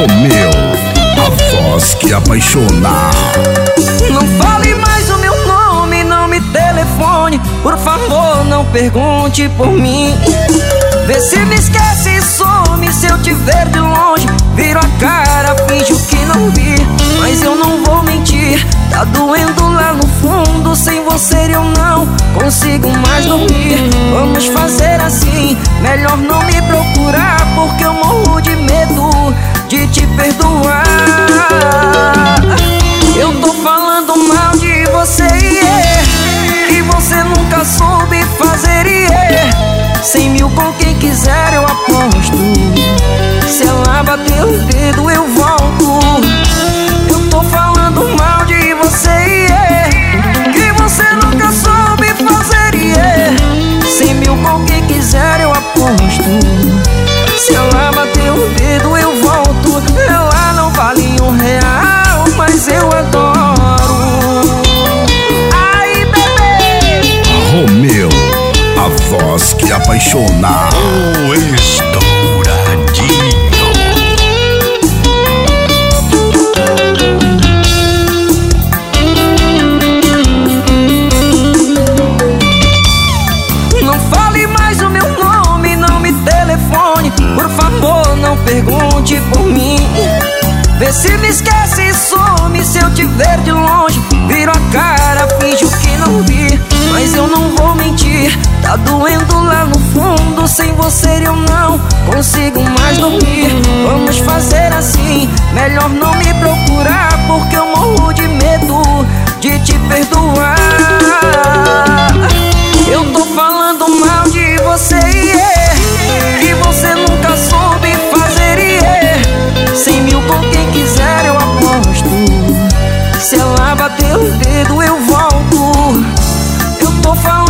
Romeu, a voz que apaixona. Não fale mais o meu nome, não me telefone. Por favor, não pergunte por mim. Vê se me esquece e some se eu te ver de longe. Viro a cara, finjo que não vi. Mas eu não vou mentir, tá doendo lá no fundo. Sem você eu não consigo mais dormir. Vamos fazer assim, voz que apaixona. O estouradinho. Não fale mais o meu nome, não me telefone. Por favor, não pergunte por mim. Vê se me esquece e some se eu te ver de longe. Viro a cara, finjo que não vi. Mas eu não vou mentir, tá doendo você eu não consigo mais dormir. Vamos fazer assim, melhor não me procurar Porque eu morro de medo de te perdoar. Eu tô falando mal de você e yeah, você nunca soube fazer e yeah. Cem mil com quem quiser eu aposto. Se ela bater o dedo eu volto. Eu tô falando